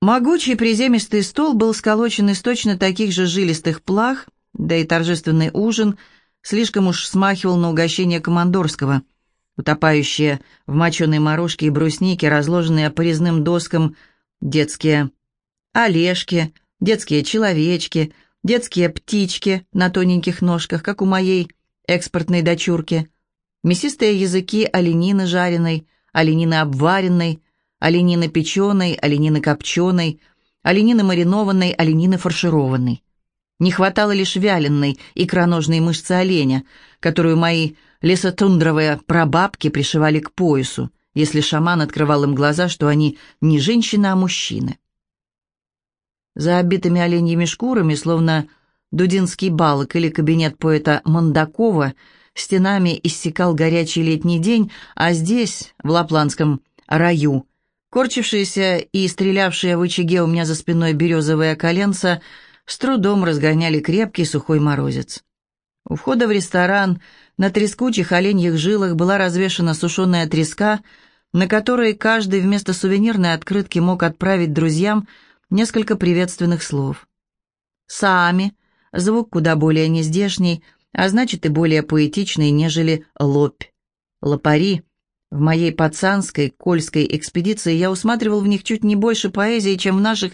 Могучий приземистый стол был сколочен из точно таких же жилистых плах, да и торжественный ужин слишком уж смахивал на угощение командорского, утопающие в моченой морожке и бруснике, разложенные по резным доскам детские олежки, детские человечки, детские птички на тоненьких ножках, как у моей экспортной дочурки, мясистые языки оленины жареной, оленины обваренной, оленины печеной, оленины копченой, оленины маринованной, оленины фаршированной. Не хватало лишь вяленой икроножной мышцы оленя, которую мои лесотундровые прабабки пришивали к поясу, если шаман открывал им глаза, что они не женщины, а мужчины. За обитыми оленьими шкурами, словно дудинский балок или кабинет поэта Мондакова, стенами иссекал горячий летний день, а здесь, в лапландском раю, Корчившиеся и стрелявшие в очаге у меня за спиной березовые коленца с трудом разгоняли крепкий сухой морозец. У входа в ресторан на трескучих оленьих жилах была развешана сушеная треска, на которой каждый вместо сувенирной открытки мог отправить друзьям несколько приветственных слов. «Сами» — звук куда более нездешний, а значит и более поэтичный, нежели «лопь». «Лопари» В моей пацанской, кольской экспедиции я усматривал в них чуть не больше поэзии, чем в наших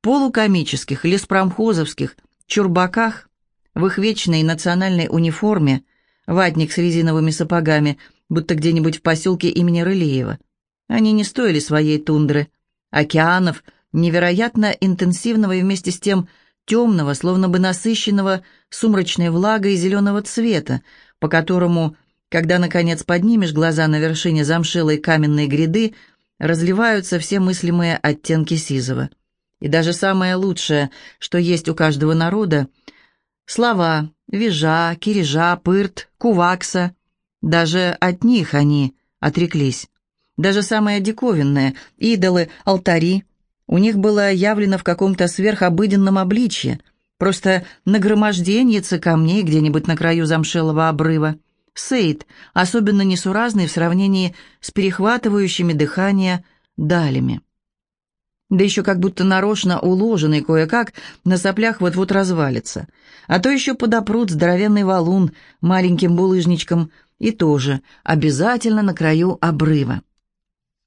полукомических, леспромхозовских, чурбаках, в их вечной национальной униформе, ватник с резиновыми сапогами, будто где-нибудь в поселке имени Рылеева. Они не стоили своей тундры, океанов, невероятно интенсивного и вместе с тем темного, словно бы насыщенного сумрачной влагой зеленого цвета, по которому когда, наконец, поднимешь глаза на вершине замшелой каменной гряды, разливаются все мыслимые оттенки сизого. И даже самое лучшее, что есть у каждого народа — слова «вижа», «кирижа», «пырт», «кувакса» — даже от них они отреклись. Даже самое диковинное — идолы, алтари — у них было явлено в каком-то сверхобыденном обличье, просто нагромождение камней где-нибудь на краю замшелого обрыва — Сейд, особенно несуразный в сравнении с перехватывающими дыхание далями. Да еще как будто нарочно уложенный кое-как, на соплях вот-вот развалится. А то еще подопрут здоровенный валун маленьким булыжничком и тоже обязательно на краю обрыва.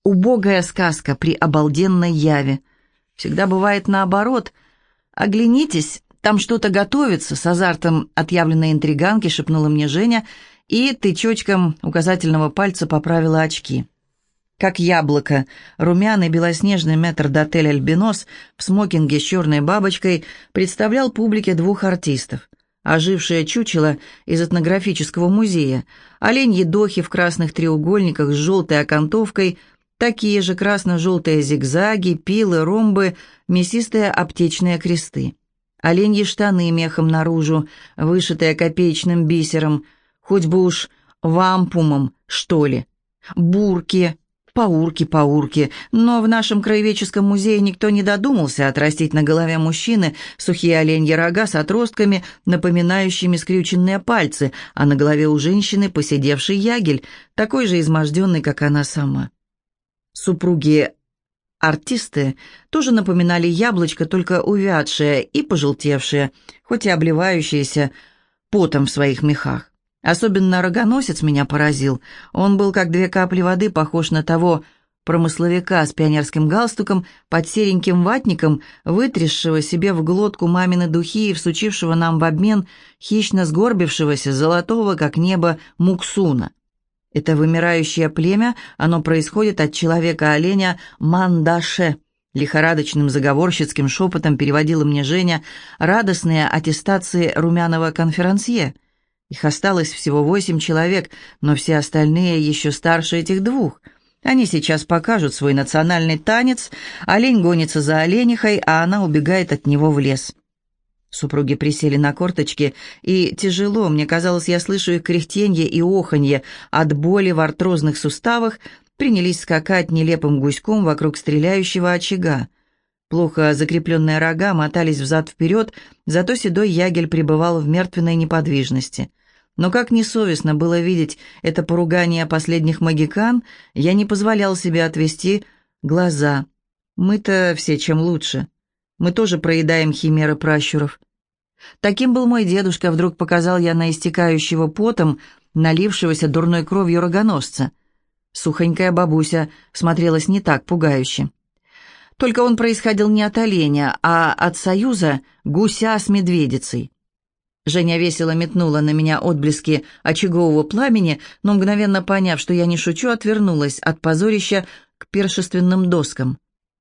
Убогая сказка при обалденной яве. Всегда бывает наоборот. Оглянитесь, там что-то готовится, с азартом отъявленной интриганки шепнула мне Женя — и тычочком указательного пальца поправила очки. Как яблоко, румяный белоснежный метр-дотель Альбинос в смокинге с черной бабочкой представлял публике двух артистов. Ожившее чучело из этнографического музея, оленьи дохи в красных треугольниках с желтой окантовкой, такие же красно-желтые зигзаги, пилы, ромбы, мясистые аптечные кресты. Оленьи штаны мехом наружу, вышитые копеечным бисером, Хоть бы уж вампумом, что ли. Бурки, паурки-паурки. Но в нашем краеведческом музее никто не додумался отрастить на голове мужчины сухие оленьи рога с отростками, напоминающими скрюченные пальцы, а на голове у женщины посидевший ягель, такой же изможденный, как она сама. Супруги Артисты тоже напоминали яблочко, только увядшее и пожелтевшее, хоть и обливающееся потом в своих мехах. Особенно рогоносец меня поразил. Он был как две капли воды, похож на того промысловика с пионерским галстуком под сереньким ватником, вытрясшего себе в глотку мамины духи и всучившего нам в обмен хищно сгорбившегося золотого, как небо, муксуна. Это вымирающее племя, оно происходит от человека-оленя Мандаше. Лихорадочным заговорщицким шепотом переводила мне Женя радостные аттестации румяного конферансье – их осталось всего восемь человек, но все остальные еще старше этих двух. Они сейчас покажут свой национальный танец, олень гонится за оленихой, а она убегает от него в лес. Супруги присели на корточки, и тяжело, мне казалось, я слышу их кряхтенье и оханье от боли в артрозных суставах, принялись скакать нелепым гуськом вокруг стреляющего очага. Плохо закрепленные рога мотались взад-вперед, зато седой ягель пребывал в мертвенной неподвижности. Но как несовестно было видеть это поругание последних магикан, я не позволял себе отвести глаза. Мы-то все чем лучше. Мы тоже проедаем химеры пращуров. Таким был мой дедушка, вдруг показал я на истекающего потом, налившегося дурной кровью рогоносца. Сухонькая бабуся смотрелась не так пугающе. Только он происходил не от оленя, а от союза гуся с медведицей. Женя весело метнула на меня отблески очагового пламени, но, мгновенно поняв, что я не шучу, отвернулась от позорища к першественным доскам.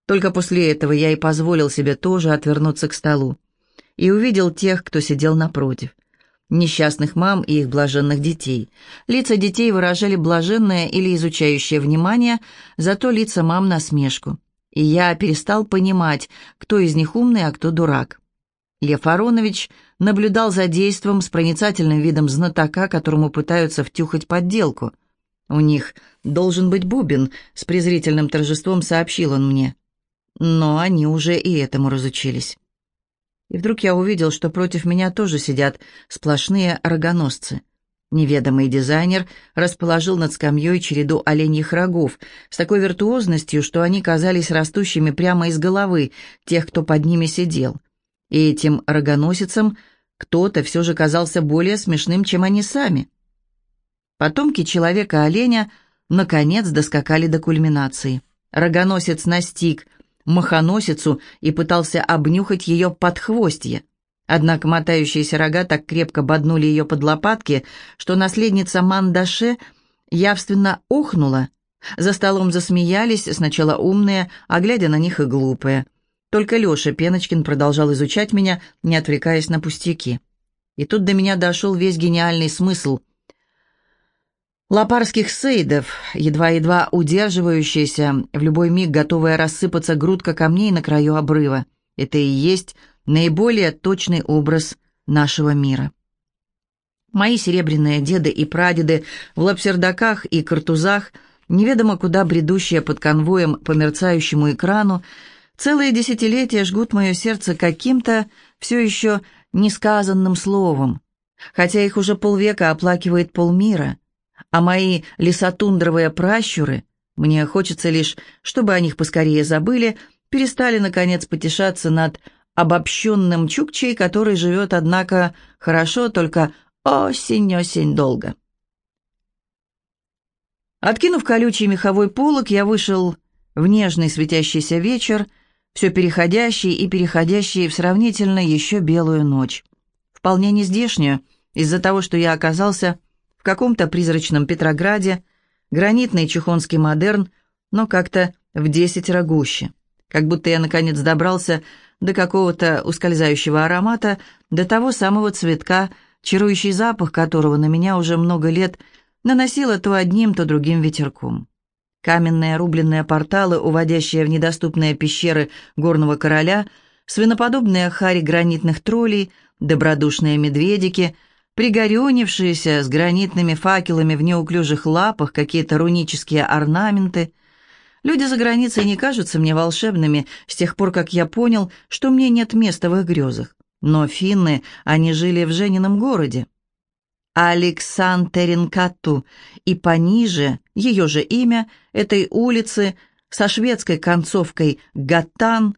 Только после этого я и позволил себе тоже отвернуться к столу. И увидел тех, кто сидел напротив. Несчастных мам и их блаженных детей. Лица детей выражали блаженное или изучающее внимание, зато лица мам насмешку. И я перестал понимать, кто из них умный, а кто дурак. Лев Аронович наблюдал за действом с проницательным видом знатока, которому пытаются втюхать подделку. «У них должен быть бубен», — с презрительным торжеством сообщил он мне. Но они уже и этому разучились. И вдруг я увидел, что против меня тоже сидят сплошные рогоносцы. Неведомый дизайнер расположил над скамьей череду оленьих рогов с такой виртуозностью, что они казались растущими прямо из головы тех, кто под ними сидел. И этим рогоносицам кто-то все же казался более смешным, чем они сами. Потомки человека-оленя наконец доскакали до кульминации. Рогоносец настиг махоносицу и пытался обнюхать ее подхвостье. Однако мотающиеся рога так крепко боднули ее под лопатки, что наследница Мандаше явственно охнула. За столом засмеялись, сначала умные, а глядя на них и глупые. Только Леша Пеночкин продолжал изучать меня, не отвлекаясь на пустяки. И тут до меня дошел весь гениальный смысл — лопарских сейдов, едва-едва удерживающаяся, в любой миг готовая рассыпаться грудка камней на краю обрыва. Это и есть наиболее точный образ нашего мира. Мои серебряные деды и прадеды в лапсердаках и картузах, неведомо куда бредущие под конвоем по мерцающему экрану, целые десятилетия жгут мое сердце каким-то все еще несказанным словом, хотя их уже полвека оплакивает полмира — а мои лесотундровые пращуры, мне хочется лишь, чтобы о них поскорее забыли, перестали, наконец, потешаться над обобщенным чукчей, который живет, однако, хорошо, только осень-осень долго. Откинув колючий меховой полог, я вышел в нежный светящийся вечер, все переходящий и переходящий в сравнительно еще белую ночь. Вполне нездешнюю, из-за того, что я оказался в каком-то призрачном Петрограде, гранитный чехонский модерн, но как-то в десять гуще. Как будто я, наконец, добрался до какого-то ускользающего аромата, до того самого цветка, чарующий запах которого на меня уже много лет наносило то одним, то другим ветерком. Каменные рубленные порталы, уводящие в недоступные пещеры горного короля, свиноподобные хари гранитных троллей, добродушные медведики — пригорюнившиеся с гранитными факелами в неуклюжих лапах, какие-то рунические орнаменты. Люди за границей не кажутся мне волшебными с тех пор, как я понял, что мне нет места в их грезах. Но финны, они жили в Женином городе. Александринкату и пониже ее же имя этой улицы со шведской концовкой «Гатан»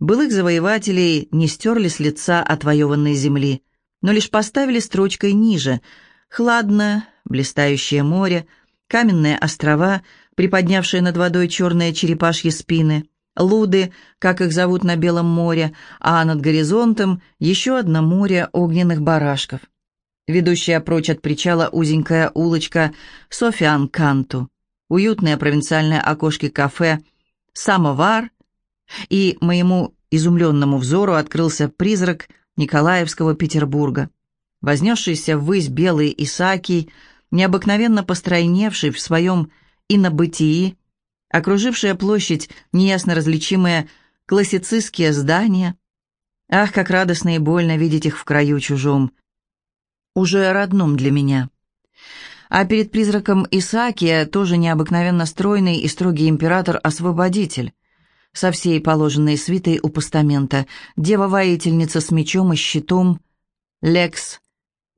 былых завоевателей не стерли с лица отвоеванной земли но лишь поставили строчкой ниже. Хладно, блистающее море, каменные острова, приподнявшие над водой черные черепашьи спины, луды, как их зовут на Белом море, а над горизонтом еще одно море огненных барашков. Ведущая прочь от причала узенькая улочка Софиан-Канту, уютное провинциальное окошки кафе «Самовар», и моему изумленному взору открылся призрак – Николаевского Петербурга. Вознесшийся ввысь белый Исаакий, необыкновенно постройневший в своем инобытии, окружившая площадь неясно различимые классицистские здания. Ах, как радостно и больно видеть их в краю чужом, уже родном для меня. А перед призраком Исаакия тоже необыкновенно стройный и строгий император-освободитель. Со всей положенной свитой у постамента, дева-воительница с мечом и щитом, Лекс,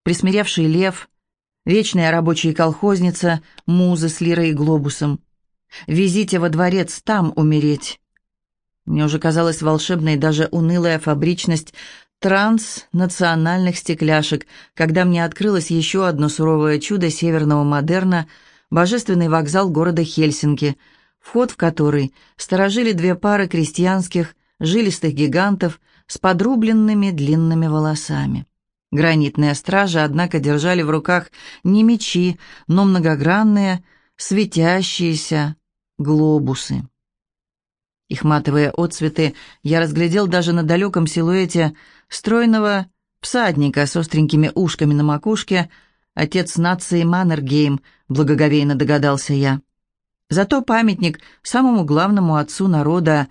присмиревший лев, вечная рабочая колхозница, музы с лирой и глобусом. Везите во дворец там умереть. Мне уже казалась волшебной даже унылая фабричность транснациональных стекляшек, когда мне открылось еще одно суровое чудо северного модерна – божественный вокзал города Хельсинки, вход в который сторожили две пары крестьянских жилистых гигантов с подрубленными длинными волосами. Гранитные стражи, однако, держали в руках не мечи, но многогранные, светящиеся глобусы. Их матовые отцветы я разглядел даже на далеком силуэте стройного всадника с остренькими ушками на макушке, отец нации Маннергейм, благоговейно догадался я. Зато памятник самому главному отцу народа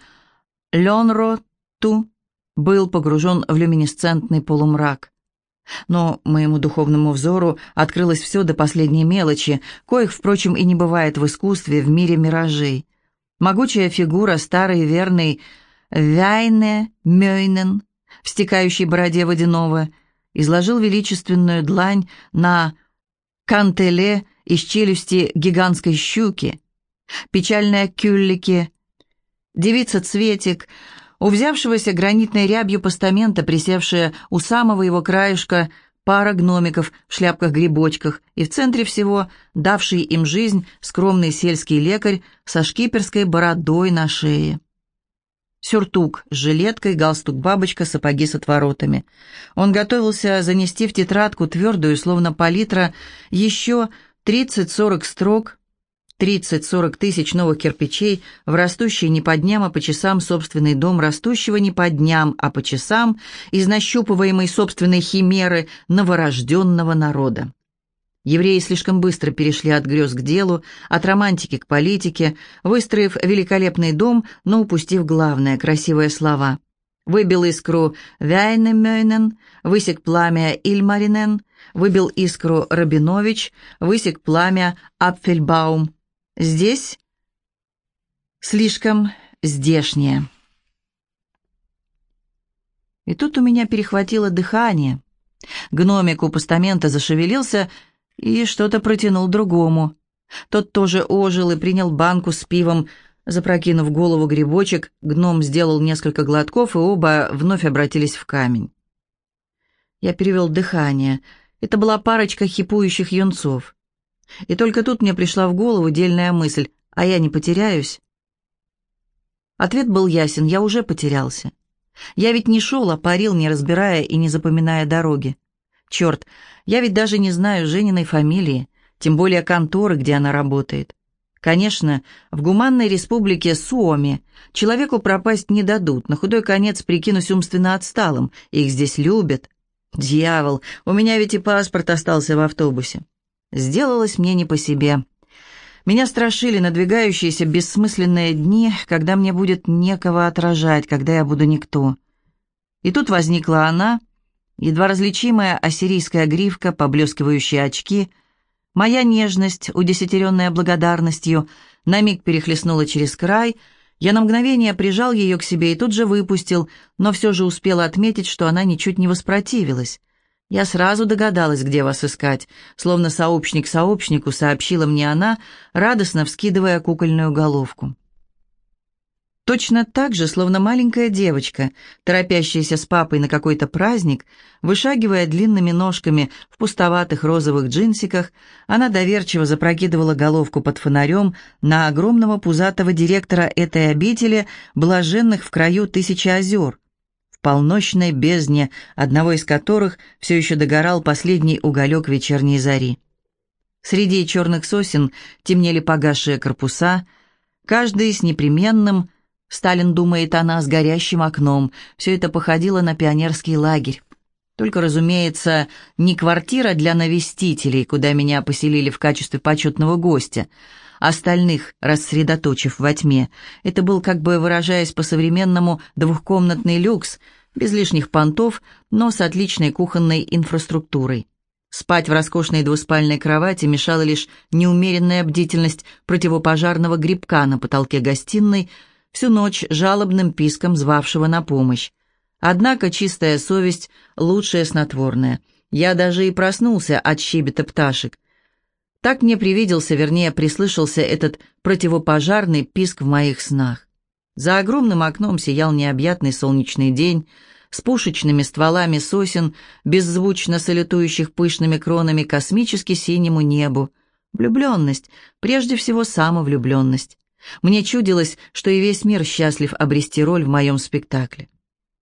Ленроту был погружен в люминесцентный полумрак. Но моему духовному взору открылось все до последней мелочи, коих, впрочем, и не бывает в искусстве в мире миражей. Могучая фигура, старый верный Вяйне Мёйнен, в стекающей бороде водяного, изложил величественную длань на кантеле из челюсти гигантской щуки, печальная кюллики, девица-цветик, у взявшегося гранитной рябью постамента, присевшая у самого его краешка, пара гномиков в шляпках-грибочках, и в центре всего давший им жизнь скромный сельский лекарь со шкиперской бородой на шее. Сюртук с жилеткой, галстук-бабочка, сапоги с отворотами. Он готовился занести в тетрадку твердую, словно палитра, еще 30-40 строк 30-40 тысяч новых кирпичей в растущий не по дням, а по часам собственный дом, растущего не по дням, а по часам, из нащупываемой собственной химеры новорожденного народа. Евреи слишком быстро перешли от грез к делу, от романтики к политике, выстроив великолепный дом, но упустив главное – красивые слова. Выбил искру Вяйнемёйнен, высек пламя Ильмаринен, выбил искру Рабинович, высек пламя Апфельбаум – Здесь слишком здешнее. И тут у меня перехватило дыхание. Гномик у постамента зашевелился и что-то протянул другому. Тот тоже ожил и принял банку с пивом. Запрокинув голову грибочек, гном сделал несколько глотков, и оба вновь обратились в камень. Я перевел дыхание. Это была парочка хипующих юнцов. И только тут мне пришла в голову дельная мысль, а я не потеряюсь? Ответ был ясен, я уже потерялся. Я ведь не шел, а парил, не разбирая и не запоминая дороги. Черт, я ведь даже не знаю Жениной фамилии, тем более конторы, где она работает. Конечно, в гуманной республике Суоми человеку пропасть не дадут, на худой конец прикинусь умственно отсталым, их здесь любят. Дьявол, у меня ведь и паспорт остался в автобусе. Сделалось мне не по себе. Меня страшили надвигающиеся бессмысленные дни, когда мне будет некого отражать, когда я буду никто. И тут возникла она, едва различимая ассирийская гривка, поблескивающие очки. Моя нежность, удесятеренная благодарностью, на миг перехлестнула через край. Я на мгновение прижал ее к себе и тут же выпустил, но все же успел отметить, что она ничуть не воспротивилась. «Я сразу догадалась, где вас искать», словно сообщник сообщнику сообщила мне она, радостно вскидывая кукольную головку. Точно так же, словно маленькая девочка, торопящаяся с папой на какой-то праздник, вышагивая длинными ножками в пустоватых розовых джинсиках, она доверчиво запрокидывала головку под фонарем на огромного пузатого директора этой обители, блаженных в краю тысячи озер, полночной бездне, одного из которых все еще догорал последний уголек вечерней зари. Среди черных сосен темнели погасшие корпуса, каждый с непременным, Сталин думает она, с горящим окном, все это походило на пионерский лагерь. Только, разумеется, не квартира для навестителей, куда меня поселили в качестве почетного гостя, остальных рассредоточив во тьме. Это был, как бы выражаясь по-современному, двухкомнатный люкс, без лишних понтов, но с отличной кухонной инфраструктурой. Спать в роскошной двуспальной кровати мешала лишь неумеренная бдительность противопожарного грибка на потолке гостиной, всю ночь жалобным писком звавшего на помощь. Однако чистая совесть — лучшее снотворное. Я даже и проснулся от щебета пташек. Так мне привиделся, вернее, прислышался этот противопожарный писк в моих снах. За огромным окном сиял необъятный солнечный день с пушечными стволами сосен, беззвучно салютующих пышными кронами космически синему небу. Влюбленность, прежде всего самовлюбленность. Мне чудилось, что и весь мир счастлив обрести роль в моем спектакле.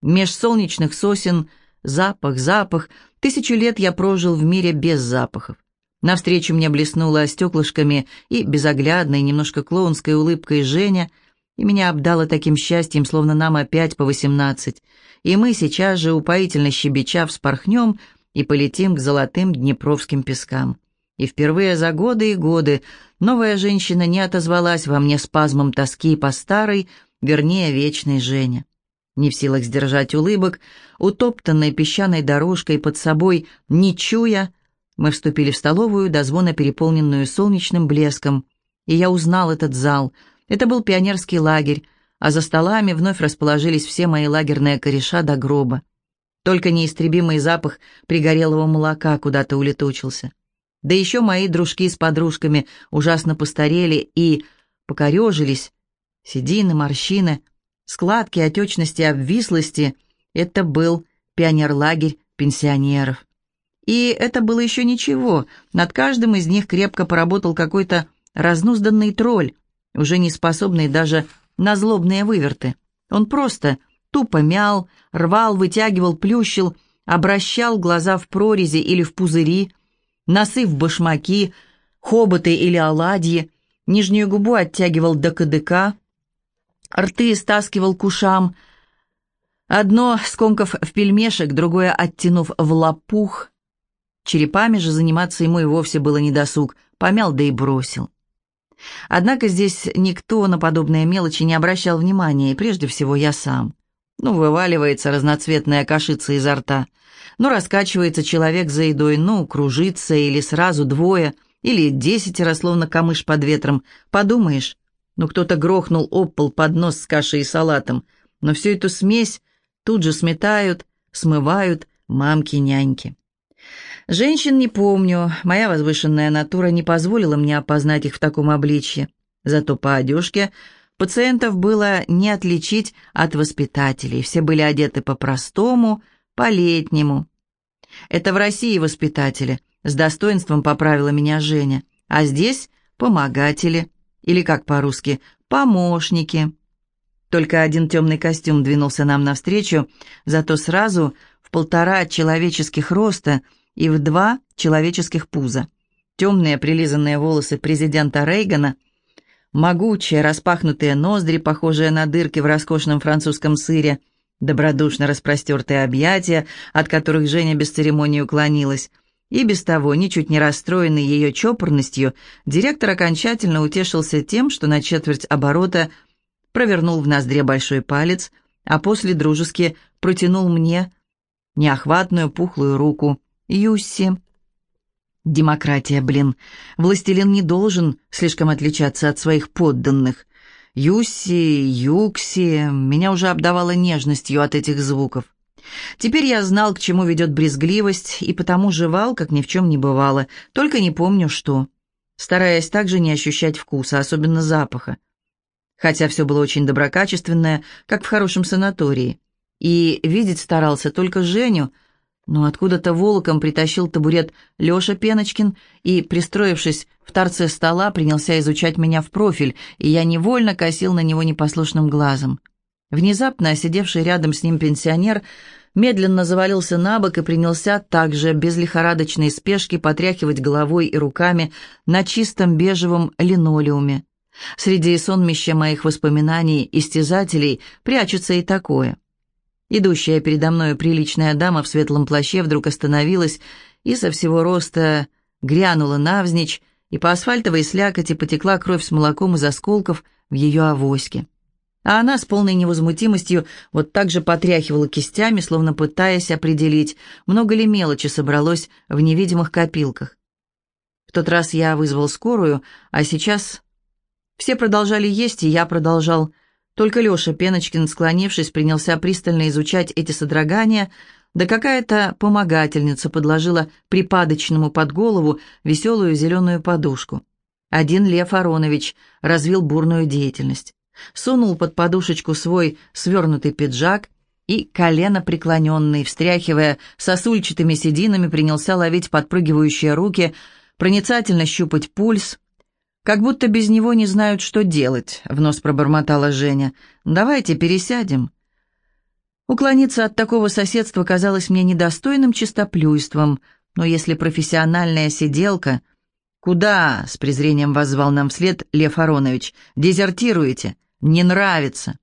Меж солнечных сосен запах, запах. Тысячу лет я прожил в мире без запахов. Навстречу мне блеснула стеклышками и безоглядной, немножко клоунской улыбкой Женя, и меня обдало таким счастьем, словно нам опять по восемнадцать. И мы сейчас же, упоительно щебеча, вспорхнем и полетим к золотым днепровским пескам. И впервые за годы и годы новая женщина не отозвалась во мне спазмом тоски по старой, вернее, вечной Жене. Не в силах сдержать улыбок, утоптанной песчаной дорожкой под собой, не чуя, мы вступили в столовую, до звона переполненную солнечным блеском, и я узнал этот зал. Это был пионерский лагерь, а за столами вновь расположились все мои лагерные кореша до гроба. Только неистребимый запах пригорелого молока куда-то улетучился. Да еще мои дружки с подружками ужасно постарели и покорежились. Седины, морщины, складки, отечности, обвислости — это был пионерлагерь пенсионеров. И это было еще ничего. Над каждым из них крепко поработал какой-то разнузданный тролль, уже не способный даже на злобные выверты. Он просто тупо мял, рвал, вытягивал, плющил, обращал глаза в прорези или в пузыри, носы в башмаки, хоботы или оладьи, нижнюю губу оттягивал до кадыка, рты стаскивал к ушам, одно скомков в пельмешек, другое оттянув в лопух, Черепами же заниматься ему и вовсе было недосуг, помял да и бросил. Однако здесь никто на подобные мелочи не обращал внимания, и прежде всего я сам. Ну, вываливается разноцветная кашица изо рта. Ну, раскачивается человек за едой, ну, кружится, или сразу двое, или десятеро, словно камыш под ветром. Подумаешь, ну, кто-то грохнул об пол поднос с кашей и салатом, но всю эту смесь тут же сметают, смывают мамки-няньки. Женщин не помню, моя возвышенная натура не позволила мне опознать их в таком обличье. Зато по одежке пациентов было не отличить от воспитателей, все были одеты по-простому, по-летнему. Это в России воспитатели, с достоинством поправила меня Женя, а здесь помогатели, или как по-русски, помощники. Только один темный костюм двинулся нам навстречу, зато сразу в полтора человеческих роста – и в два человеческих пуза. Темные прилизанные волосы президента Рейгана, могучие распахнутые ноздри, похожие на дырки в роскошном французском сыре, добродушно распростертые объятия, от которых Женя без церемонии уклонилась, и без того, ничуть не расстроенный ее чопорностью, директор окончательно утешился тем, что на четверть оборота провернул в ноздре большой палец, а после дружески протянул мне неохватную пухлую руку. Юсси. Демократия, блин. Властелин не должен слишком отличаться от своих подданных. Юсси, Юкси, меня уже обдавало нежностью от этих звуков. Теперь я знал, к чему ведет брезгливость, и потому жевал, как ни в чем не бывало, только не помню что, стараясь также не ощущать вкуса, особенно запаха. Хотя все было очень доброкачественное, как в хорошем санатории. И видеть старался только Женю — но откуда-то волоком притащил табурет Леша Пеночкин и, пристроившись в торце стола, принялся изучать меня в профиль, и я невольно косил на него непослушным глазом. Внезапно сидевший рядом с ним пенсионер медленно завалился на бок и принялся также без лихорадочной спешки потряхивать головой и руками на чистом бежевом линолеуме. Среди сонмища моих воспоминаний истязателей прячется и такое — Идущая передо мною приличная дама в светлом плаще вдруг остановилась и со всего роста грянула навзничь, и по асфальтовой слякоти потекла кровь с молоком из осколков в ее авоське. А она с полной невозмутимостью вот так же потряхивала кистями, словно пытаясь определить, много ли мелочи собралось в невидимых копилках. В тот раз я вызвал скорую, а сейчас все продолжали есть, и я продолжал только Леша Пеночкин, склонившись, принялся пристально изучать эти содрогания, да какая-то помогательница подложила припадочному под голову веселую зеленую подушку. Один Лев Аронович развил бурную деятельность. Сунул под подушечку свой свернутый пиджак и, колено преклоненный, встряхивая сосульчатыми сединами, принялся ловить подпрыгивающие руки, проницательно щупать пульс. «Как будто без него не знают, что делать», — в нос пробормотала Женя. «Давайте пересядем». Уклониться от такого соседства казалось мне недостойным чистоплюйством, но если профессиональная сиделка... «Куда?» — с презрением воззвал нам вслед Лев Аронович. «Дезертируете? Не нравится».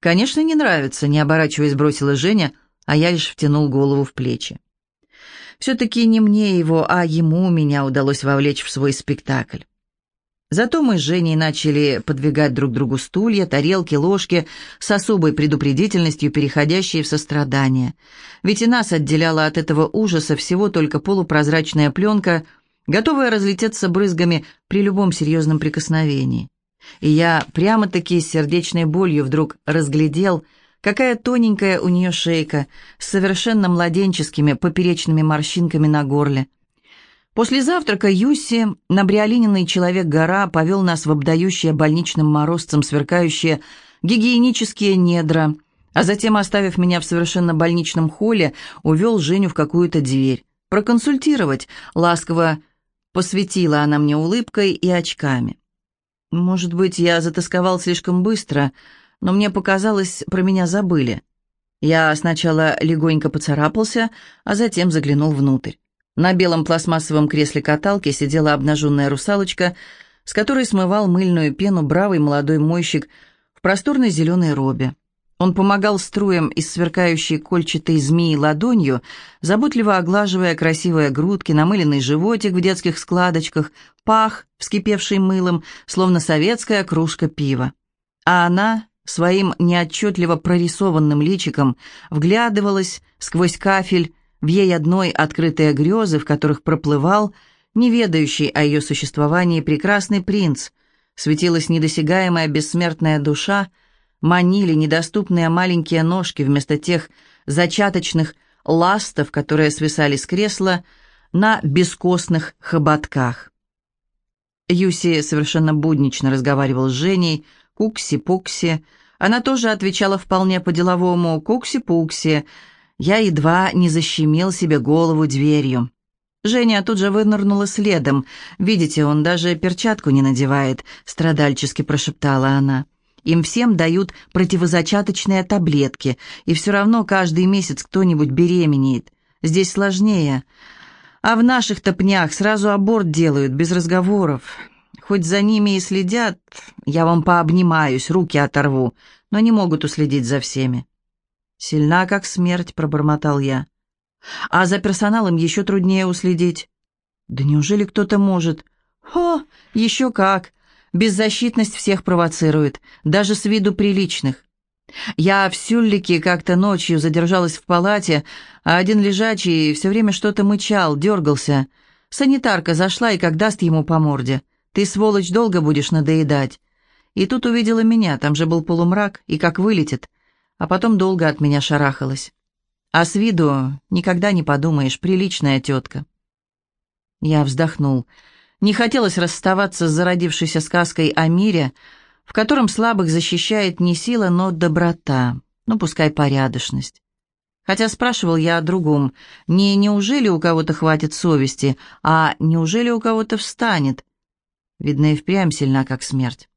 «Конечно, не нравится», — не оборачиваясь, бросила Женя, а я лишь втянул голову в плечи. Все-таки не мне его, а ему меня удалось вовлечь в свой спектакль. Зато мы с Женей начали подвигать друг другу стулья, тарелки, ложки с особой предупредительностью, переходящей в сострадание. Ведь и нас отделяла от этого ужаса всего только полупрозрачная пленка, готовая разлететься брызгами при любом серьезном прикосновении. И я прямо-таки с сердечной болью вдруг разглядел, какая тоненькая у нее шейка с совершенно младенческими поперечными морщинками на горле. После завтрака Юси, набриолиненный человек-гора, повел нас в обдающее больничным морозцем сверкающие гигиенические недра, а затем, оставив меня в совершенно больничном холле, увел Женю в какую-то дверь. Проконсультировать, ласково посветила она мне улыбкой и очками. Может быть, я затасковал слишком быстро, но мне показалось, про меня забыли. Я сначала легонько поцарапался, а затем заглянул внутрь. На белом пластмассовом кресле каталки сидела обнаженная русалочка, с которой смывал мыльную пену бравый молодой мойщик в просторной зеленой робе. Он помогал струям из сверкающей кольчатой змеи ладонью, заботливо оглаживая красивые грудки, намыленный животик в детских складочках, пах, вскипевший мылом, словно советская кружка пива. А она своим неотчетливо прорисованным личиком вглядывалась сквозь кафель в ей одной открытые грезы, в которых проплывал, неведающий о ее существовании прекрасный принц, светилась недосягаемая бессмертная душа, манили недоступные маленькие ножки вместо тех зачаточных ластов, которые свисали с кресла на бескостных хоботках. Юси совершенно буднично разговаривал с Женей, кукси-пукси. Она тоже отвечала вполне по-деловому «кукси-пукси», я едва не защемил себе голову дверью. Женя тут же вынырнула следом. «Видите, он даже перчатку не надевает», — страдальчески прошептала она. «Им всем дают противозачаточные таблетки, и все равно каждый месяц кто-нибудь беременеет. Здесь сложнее. А в наших топнях сразу аборт делают, без разговоров. Хоть за ними и следят, я вам пообнимаюсь, руки оторву, но не могут уследить за всеми. «Сильна, как смерть», — пробормотал я. «А за персоналом еще труднее уследить». «Да неужели кто-то может?» «О, еще как! Беззащитность всех провоцирует, даже с виду приличных. Я в Сюллике как-то ночью задержалась в палате, а один лежачий все время что-то мычал, дергался. Санитарка зашла и как даст ему по морде. «Ты, сволочь, долго будешь надоедать». И тут увидела меня, там же был полумрак, и как вылетит а потом долго от меня шарахалась. А с виду никогда не подумаешь, приличная тетка. Я вздохнул. Не хотелось расставаться с зародившейся сказкой о мире, в котором слабых защищает не сила, но доброта, ну, пускай порядочность. Хотя спрашивал я о другом, не неужели у кого-то хватит совести, а неужели у кого-то встанет? Видно, и впрямь сильна, как смерть.